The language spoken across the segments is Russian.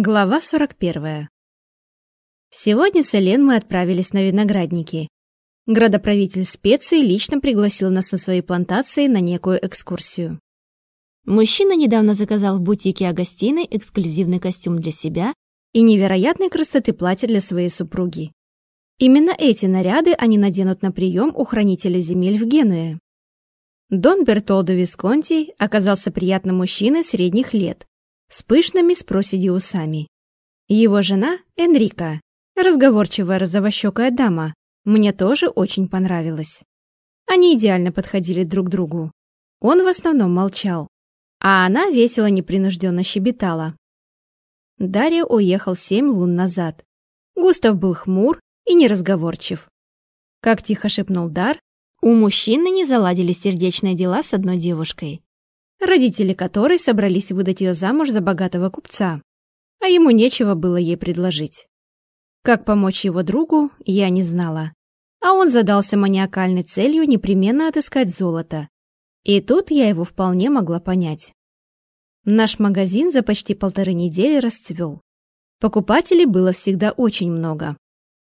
Глава 41. Сегодня с Элен мы отправились на виноградники. Градоправитель специй лично пригласил нас на свои плантации на некую экскурсию. Мужчина недавно заказал в бутике Агастины эксклюзивный костюм для себя и невероятной красоты платье для своей супруги. Именно эти наряды они наденут на прием у хранителя земель в Генуе. Дон Бертолдо Висконти оказался приятным мужчиной средних лет, с пышными с проседи усами. Его жена Энрика, разговорчивая розовощекая дама, мне тоже очень понравилась. Они идеально подходили друг другу. Он в основном молчал, а она весело непринужденно щебетала. Дарья уехал семь лун назад. Густав был хмур и неразговорчив. Как тихо шепнул Дар, у мужчины не заладили сердечные дела с одной девушкой родители которой собрались выдать ее замуж за богатого купца, а ему нечего было ей предложить. Как помочь его другу, я не знала. А он задался маниакальной целью непременно отыскать золото. И тут я его вполне могла понять. Наш магазин за почти полторы недели расцвел. Покупателей было всегда очень много.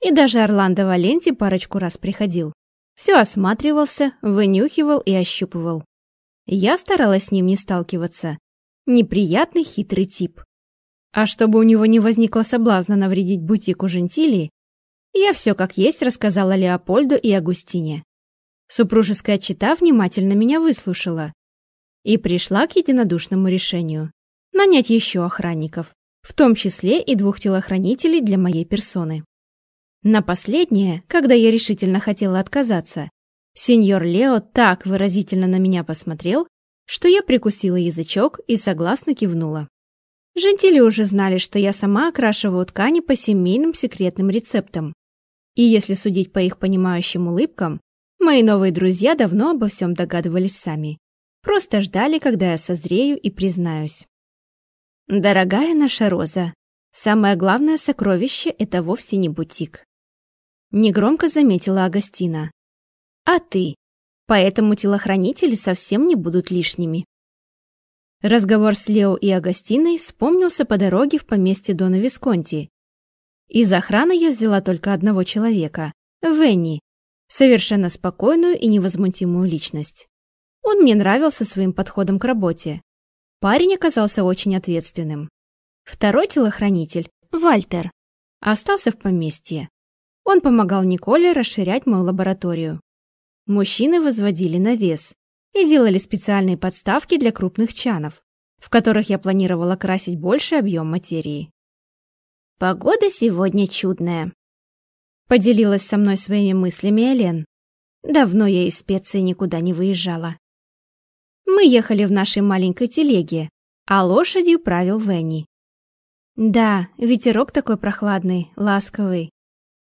И даже Орландо Валенти парочку раз приходил. Все осматривался, вынюхивал и ощупывал. Я старалась с ним не сталкиваться. Неприятный хитрый тип. А чтобы у него не возникло соблазна навредить бутику Жентилии, я все как есть рассказала Леопольду и Агустине. Супружеская чита внимательно меня выслушала и пришла к единодушному решению – нанять еще охранников, в том числе и двух телохранителей для моей персоны. На последнее, когда я решительно хотела отказаться, Сеньор Лео так выразительно на меня посмотрел, что я прикусила язычок и согласно кивнула. Жентили уже знали, что я сама окрашиваю ткани по семейным секретным рецептам. И если судить по их понимающим улыбкам, мои новые друзья давно обо всем догадывались сами. Просто ждали, когда я созрею и признаюсь. Дорогая наша Роза, самое главное сокровище – это вовсе не бутик. Негромко заметила Агастина а ты. Поэтому телохранители совсем не будут лишними. Разговор с Лео и Агастиной вспомнился по дороге в поместье Дона Висконти. Из охраны я взяла только одного человека – Венни, совершенно спокойную и невозмутимую личность. Он мне нравился своим подходом к работе. Парень оказался очень ответственным. Второй телохранитель – Вальтер. Остался в поместье. Он помогал Николе расширять мою лабораторию. Мужчины возводили навес и делали специальные подставки для крупных чанов, в которых я планировала красить больший объем материи. «Погода сегодня чудная», — поделилась со мной своими мыслями Элен. Давно я из специи никуда не выезжала. Мы ехали в нашей маленькой телеге, а лошадью правил Венни. Да, ветерок такой прохладный, ласковый.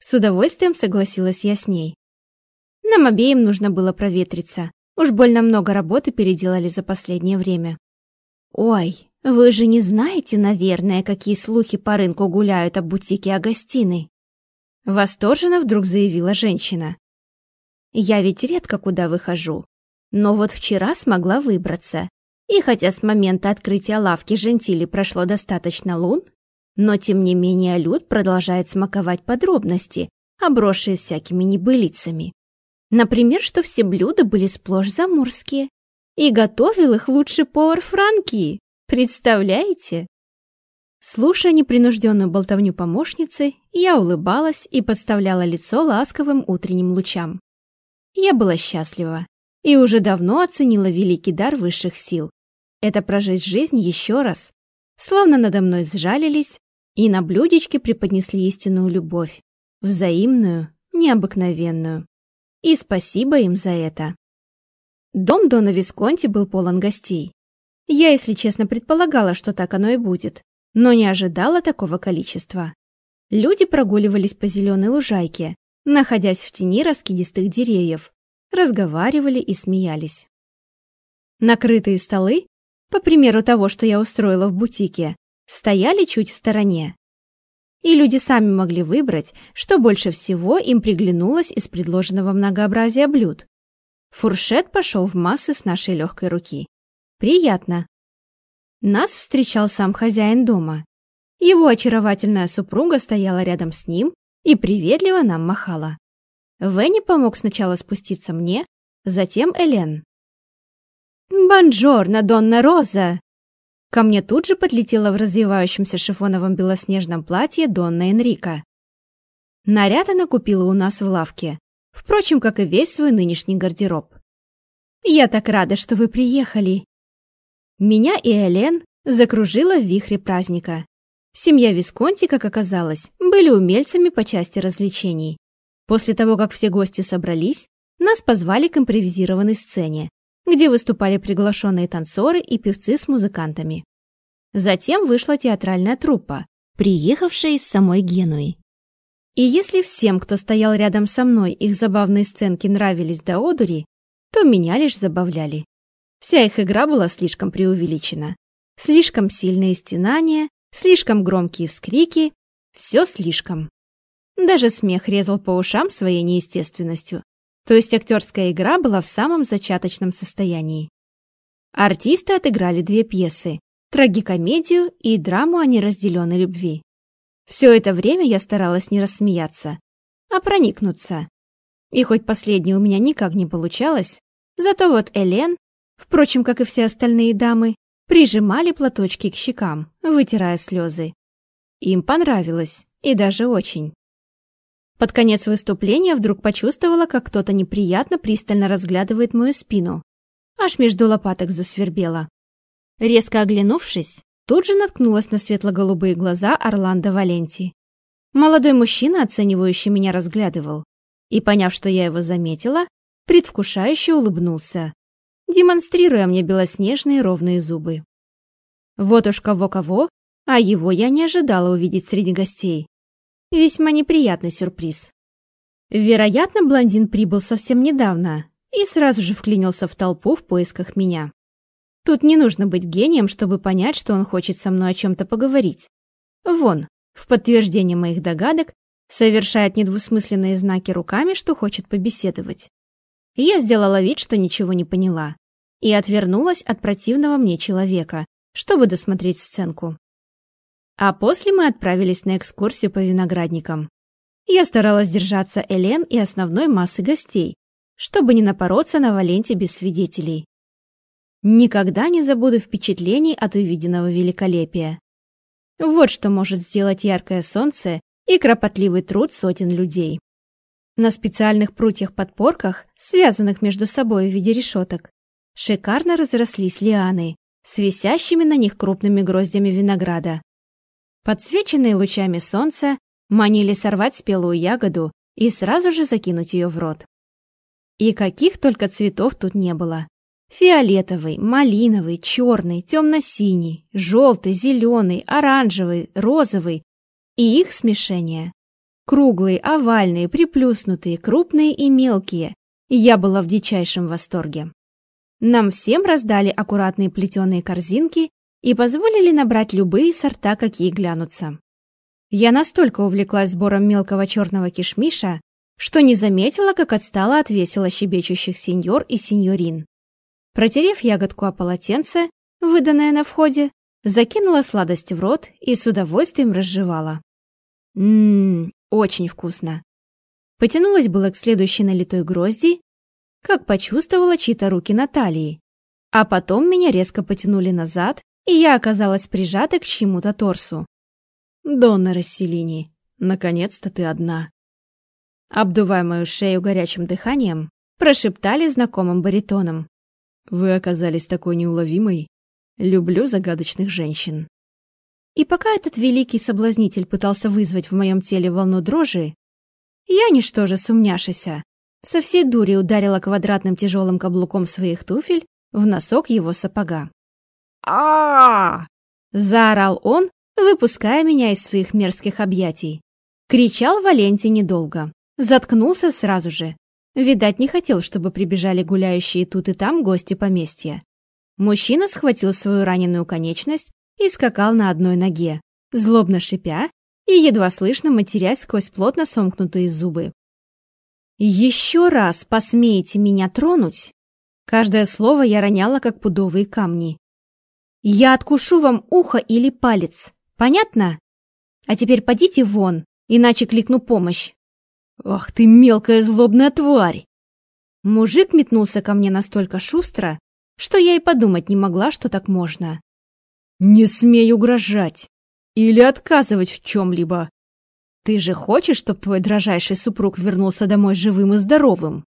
С удовольствием согласилась я с ней. Нам обеим нужно было проветриться. Уж больно много работы переделали за последнее время. Ой, вы же не знаете, наверное, какие слухи по рынку гуляют о бутике Агастины. Восторженно вдруг заявила женщина. Я ведь редко куда выхожу, но вот вчера смогла выбраться. И хотя с момента открытия лавки Жентили прошло достаточно лун, но тем не менее Люд продолжает смаковать подробности, обросшие всякими небылицами. Например, что все блюда были сплошь заморские. И готовил их лучший повар Франкии. Представляете? Слушая непринужденную болтовню помощницы, я улыбалась и подставляла лицо ласковым утренним лучам. Я была счастлива и уже давно оценила великий дар высших сил. Это прожить жизнь еще раз. Словно надо мной сжалились и на блюдечке преподнесли истинную любовь. Взаимную, необыкновенную. И спасибо им за это. Дом Дона Висконти был полон гостей. Я, если честно, предполагала, что так оно и будет, но не ожидала такого количества. Люди прогуливались по зеленой лужайке, находясь в тени раскидистых деревьев, разговаривали и смеялись. Накрытые столы, по примеру того, что я устроила в бутике, стояли чуть в стороне, и люди сами могли выбрать, что больше всего им приглянулось из предложенного многообразия блюд. Фуршет пошел в массы с нашей легкой руки. Приятно. Нас встречал сам хозяин дома. Его очаровательная супруга стояла рядом с ним и приветливо нам махала. Венни помог сначала спуститься мне, затем Элен. «Бонжорно, Донна Роза!» Ко мне тут же подлетела в развивающемся шифоновом белоснежном платье Донна Энрика. Наряд она купила у нас в лавке, впрочем, как и весь свой нынешний гардероб. «Я так рада, что вы приехали!» Меня и Элен закружила в вихре праздника. Семья Висконти, как оказалось, были умельцами по части развлечений. После того, как все гости собрались, нас позвали к импровизированной сцене, где выступали приглашенные танцоры и певцы с музыкантами. Затем вышла театральная труппа, приехавшая из самой Генуи. И если всем, кто стоял рядом со мной, их забавные сценки нравились до одури, то меня лишь забавляли. Вся их игра была слишком преувеличена. Слишком сильные стенания, слишком громкие вскрики, все слишком. Даже смех резал по ушам своей неестественностью. То есть актерская игра была в самом зачаточном состоянии. Артисты отыграли две пьесы – трагикомедию и драму о неразделенной любви. Все это время я старалась не рассмеяться, а проникнуться. И хоть последнее у меня никак не получалось, зато вот Элен, впрочем, как и все остальные дамы, прижимали платочки к щекам, вытирая слезы. Им понравилось, и даже очень. Под конец выступления вдруг почувствовала, как кто-то неприятно пристально разглядывает мою спину. Аж между лопаток засвербело. Резко оглянувшись, Тут же наткнулась на светло-голубые глаза Орландо Валенти. Молодой мужчина, оценивающий меня, разглядывал. И, поняв, что я его заметила, предвкушающе улыбнулся, демонстрируя мне белоснежные ровные зубы. Вот уж кого-кого, а его я не ожидала увидеть среди гостей. Весьма неприятный сюрприз. Вероятно, блондин прибыл совсем недавно и сразу же вклинился в толпу в поисках меня. Тут не нужно быть гением, чтобы понять, что он хочет со мной о чем-то поговорить. Вон, в подтверждение моих догадок, совершает недвусмысленные знаки руками, что хочет побеседовать. Я сделала вид, что ничего не поняла, и отвернулась от противного мне человека, чтобы досмотреть сценку. А после мы отправились на экскурсию по виноградникам. Я старалась держаться Элен и основной массы гостей, чтобы не напороться на Валенте без свидетелей. Никогда не забуду впечатлений от увиденного великолепия. Вот что может сделать яркое солнце и кропотливый труд сотен людей. На специальных прутьях-подпорках, связанных между собой в виде решеток, шикарно разрослись лианы с висящими на них крупными гроздями винограда. Подсвеченные лучами солнца манили сорвать спелую ягоду и сразу же закинуть ее в рот. И каких только цветов тут не было. Фиолетовый, малиновый, черный, темно-синий, желтый, зеленый, оранжевый, розовый и их смешение. Круглые, овальные, приплюснутые, крупные и мелкие. Я была в дичайшем восторге. Нам всем раздали аккуратные плетеные корзинки и позволили набрать любые сорта, какие глянутся. Я настолько увлеклась сбором мелкого черного кишмиша, что не заметила, как отстала от весело щебечущих сеньор и сеньорин. Протерев ягодку о полотенце, выданное на входе, закинула сладость в рот и с удовольствием разжевала. Ммм, очень вкусно. Потянулась было к следующей налитой грозди, как почувствовала чьи-то руки на талии. А потом меня резко потянули назад, и я оказалась прижатой к чьему-то торсу. «Донна Расселини, наконец-то ты одна!» Обдувая мою шею горячим дыханием, прошептали знакомым баритоном. Вы оказались такой неуловимой. Люблю загадочных женщин. И пока этот великий соблазнитель пытался вызвать в моем теле волну дрожи, я, ничтоже сумняшися, со всей дури ударила квадратным тяжелым каблуком своих туфель в носок его сапога. А заорал он, выпуская меня из своих мерзких объятий. Кричал Валенти недолго. Заткнулся сразу же, Видать, не хотел, чтобы прибежали гуляющие тут и там гости поместья. Мужчина схватил свою раненую конечность и скакал на одной ноге, злобно шипя и едва слышно матерясь сквозь плотно сомкнутые зубы. «Еще раз посмеете меня тронуть?» Каждое слово я роняла, как пудовые камни. «Я откушу вам ухо или палец. Понятно? А теперь подите вон, иначе кликну помощь. Ах ты мелкая злобная тварь! Мужик метнулся ко мне настолько шустро, что я и подумать не могла, что так можно. Не смей угрожать или отказывать в чем-либо. Ты же хочешь, чтобы твой дрожайший супруг вернулся домой живым и здоровым?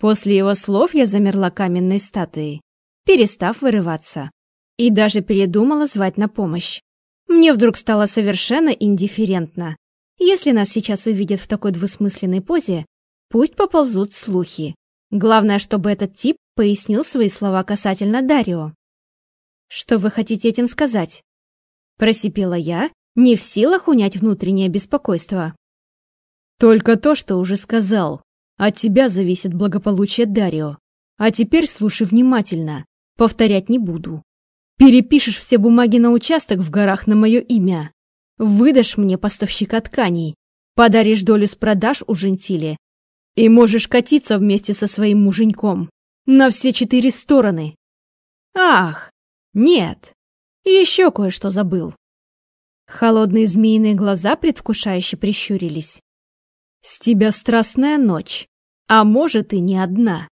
После его слов я замерла каменной статуей, перестав вырываться, и даже передумала звать на помощь. Мне вдруг стало совершенно индифферентно. Если нас сейчас увидят в такой двусмысленной позе, пусть поползут слухи. Главное, чтобы этот тип пояснил свои слова касательно Дарио. «Что вы хотите этим сказать?» Просипела я, не в силах унять внутреннее беспокойство. «Только то, что уже сказал. От тебя зависит благополучие Дарио. А теперь слушай внимательно. Повторять не буду. Перепишешь все бумаги на участок в горах на мое имя. Выдашь мне поставщика тканей. Подаришь долю с продаж у Жентили. И можешь катиться вместе со своим муженьком. На все четыре стороны. Ах, нет, еще кое-что забыл. Холодные змеиные глаза предвкушающе прищурились. С тебя страстная ночь, а может и не одна.